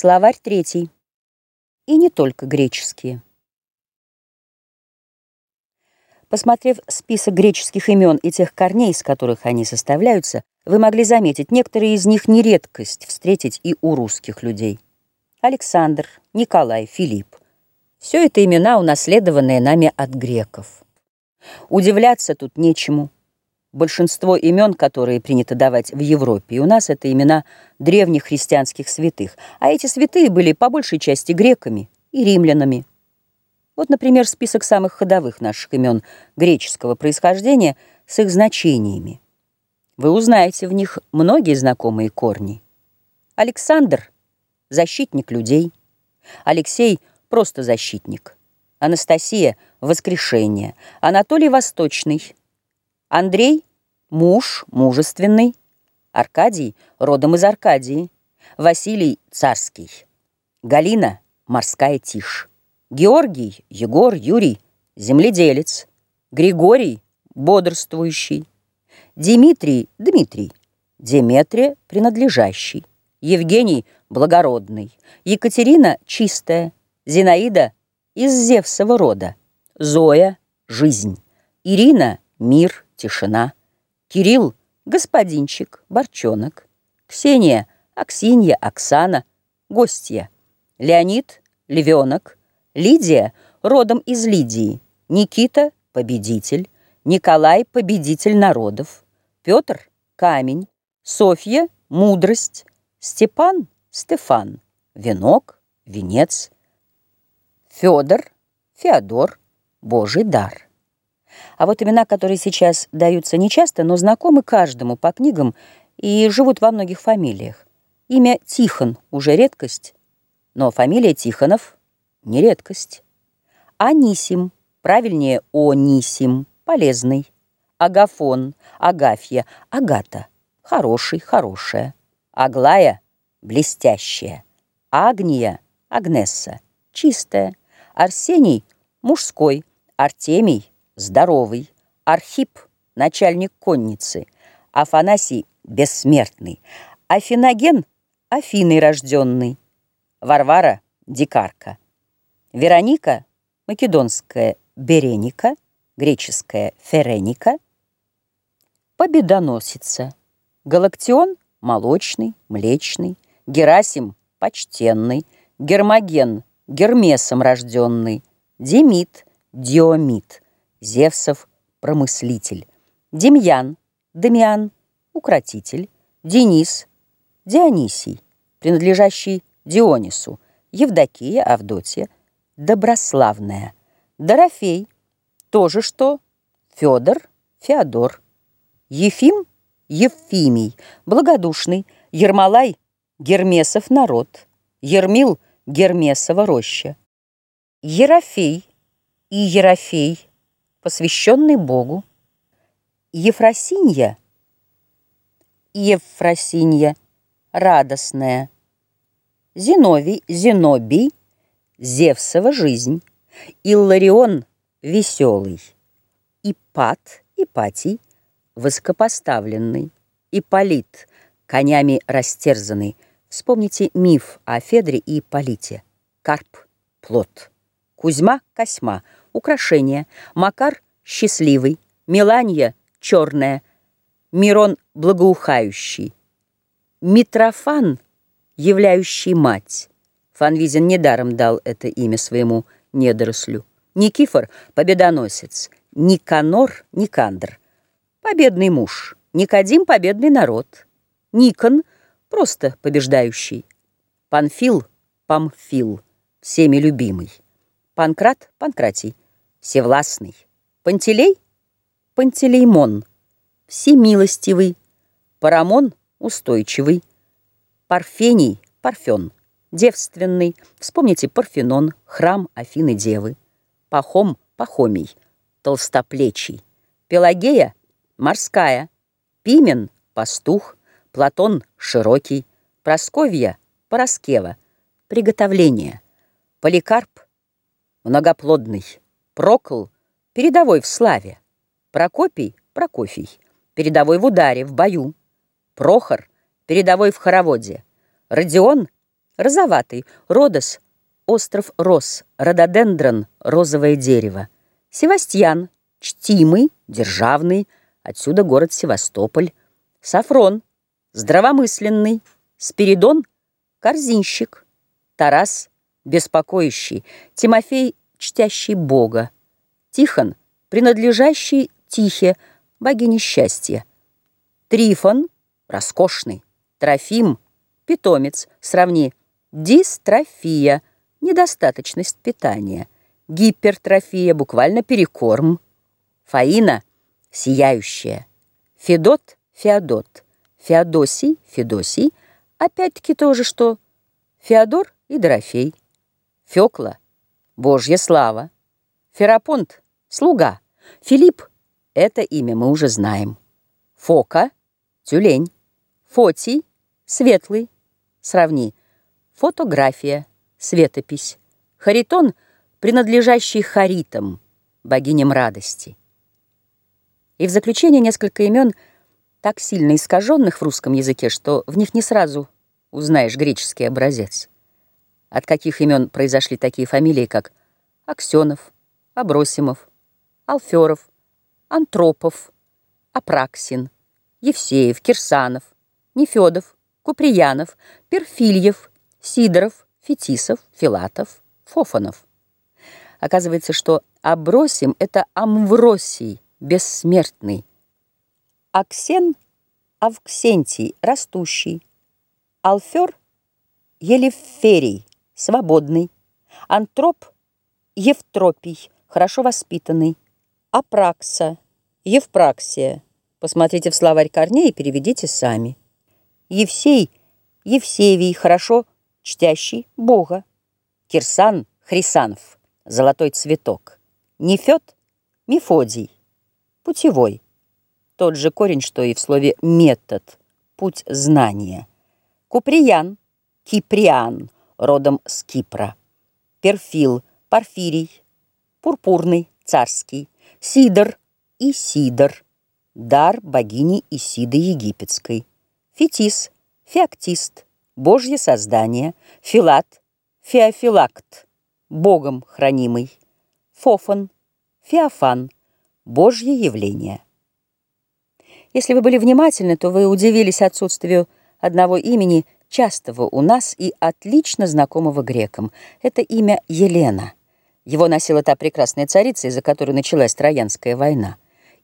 Словарь третий. И не только греческие. Посмотрев список греческих имен и тех корней, из которых они составляются, вы могли заметить, некоторые из них не редкость встретить и у русских людей. Александр, Николай, Филипп. Все это имена, унаследованные нами от греков. Удивляться тут нечему. Большинство имен, которые принято давать в Европе, и у нас это имена древних христианских святых, а эти святые были по большей части греками и римлянами. Вот, например, список самых ходовых наших имен греческого происхождения с их значениями. Вы узнаете в них многие знакомые корни. Александр – защитник людей. Алексей – просто защитник. Анастасия – воскрешение. Анатолий – восточный. Андрей – муж, мужественный. Аркадий – родом из Аркадии. Василий – царский. Галина – морская тишь. Георгий, Егор, Юрий – земледелец. Григорий – бодрствующий. Дмитрий – Дмитрий. Деметрия – принадлежащий. Евгений – благородный. Екатерина – чистая. Зинаида – из Зевсова рода. Зоя – жизнь. Ирина – мир, тишина. Кирилл – господинчик, борчонок. Ксения – Аксинья, Оксана, гостья. Леонид – львенок. Лидия – родом из Лидии. Никита – победитель. Николай – победитель народов. Петр – камень. Софья – мудрость. Степан – Стефан. Венок – венец. Федор – Феодор – Божий дар. А вот имена, которые сейчас даются нечасто, но знакомы каждому по книгам и живут во многих фамилиях. Имя Тихон уже редкость, но фамилия Тихонов не редкость. Анисим, правильнее Онисим, полезный. Агафон, Агафья, Агата, хороший, хорошая. Аглая, блестящая. Агния, Агнесса, чистая. Арсений, мужской. Артемий, здоровый, Архип, начальник конницы, Афанасий, бессмертный, Афиноген, Афиной рожденный, Варвара, дикарка, Вероника, македонская Береника, греческая Ференика, Победоносица, Галактион, молочный, млечный, Герасим, почтенный, Гермоген, Гермесом рожденный, Демид, Диомид – Зевсов – промыслитель, Демьян, Дамиан – укротитель, Денис – Дионисий, принадлежащий Дионису, Евдокия, Авдотья – доброславная, Дорофей – тоже что, Федор, Феодор, Ефим – Евфимий, благодушный, Ермолай – Гермесов народ, Ермил – Гермесова роща, Ерофей и Ерофей – посвященный Богу. Ефросинья, Ефросинья, радостная. Зиновий, Зенобий, Зевсова жизнь. Илларион, веселый. Ипат, Ипатий, высокопоставленный. Иполит, конями растерзанный. Вспомните миф о Федре и Ипполите. Карп, плод. Кузьма, Косьма — украшение. Макар – счастливый, Меланья – черная, Мирон – благоухающий. Митрофан – являющий мать. Фанвизин недаром дал это имя своему недорослю. Никифор – победоносец. Никанор – Никандр. Победный муж. Никодим – победный народ. Никон – просто побеждающий. Панфил – Памфил, всеми любимый. Панкрат – Панкратий, Всевластный. Пантелей – Пантелеймон, Всемилостивый. Парамон – Устойчивый. Парфений – Парфен, Девственный. Вспомните Парфенон, храм Афины Девы. Пахом – Пахомий, Толстоплечий. Пелагея – Морская. Пимен – Пастух. Платон – Широкий. Просковья – Пороскева. Приготовление. Поликарп – многоплодный. Прокл – передовой в славе. Прокопий – Прокофий, передовой в ударе, в бою. Прохор – передовой в хороводе. Родион – Розоватый, Родос, остров Рос, Рододендрон, розовое дерево. Севастьян, чтимый, державный, отсюда город Севастополь. Сафрон, здравомысленный. Спиридон, корзинщик. Тарас, беспокоящий. Тимофей, чтящий Бога. Тихон, принадлежащий Тихе, богине счастья. Трифон, роскошный. Трофим, питомец, сравни. Дистрофия, недостаточность питания. Гипертрофия, буквально перекорм. Фаина, сияющая. Федот, Феодот. Феодосий, Федосий, опять-таки тоже что? Феодор и Дорофей. Фёкла, Божья слава. Ферапонт, слуга. Филипп, это имя мы уже знаем. Фока, тюлень. Фотий, светлый. Сравни. Фотография, светопись. Харитон, принадлежащий Харитам, богиням радости. И в заключение несколько имен, так сильно искаженных в русском языке, что в них не сразу узнаешь греческий образец. От каких имен произошли такие фамилии, как Аксенов, Абросимов, Алферов, Антропов, Апраксин, Евсеев, Кирсанов, Нефедов, Куприянов, Перфильев, Сидоров, Фетисов, Филатов, Фофанов. Оказывается, что Абросим — это Амвросий, бессмертный. Аксен — Авксентий, растущий. Алфер — Елеферий, свободный. Антроп — Евтропий, хорошо воспитанный. Апракса — Евпраксия. Посмотрите в словарь корней и переведите сами. Евсей — Евсевий, хорошо чтящий Бога. Кирсан — Хрисанф, золотой цветок. Нефед — Мефодий, путевой. Тот же корень, что и в слове «метод», путь знания. Куприян — Киприан, родом с Кипра. Перфил — Порфирий, пурпурный, царский. Сидор — Исидор, дар богини Исиды Египетской. Фетис — Феоктист, Божье создание, Филат, Феофилакт, Богом хранимый, Фофан, Феофан, Божье явление. Если вы были внимательны, то вы удивились отсутствию одного имени, частого у нас и отлично знакомого грекам. Это имя Елена. Его носила та прекрасная царица, из-за которой началась Троянская война.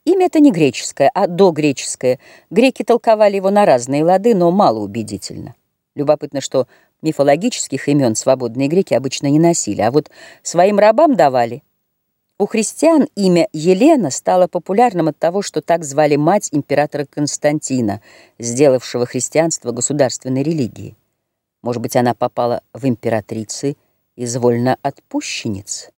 Имя это не греческое, а догреческое. Греки толковали его на разные лады, но мало убедительно. Любопытно, что мифологических имен свободные греки обычно не носили, а вот своим рабам давали. У христиан имя Елена стало популярным от того, что так звали мать императора Константина, сделавшего христианство государственной религией. Может быть, она попала в императрицы из вольноотпущенниц?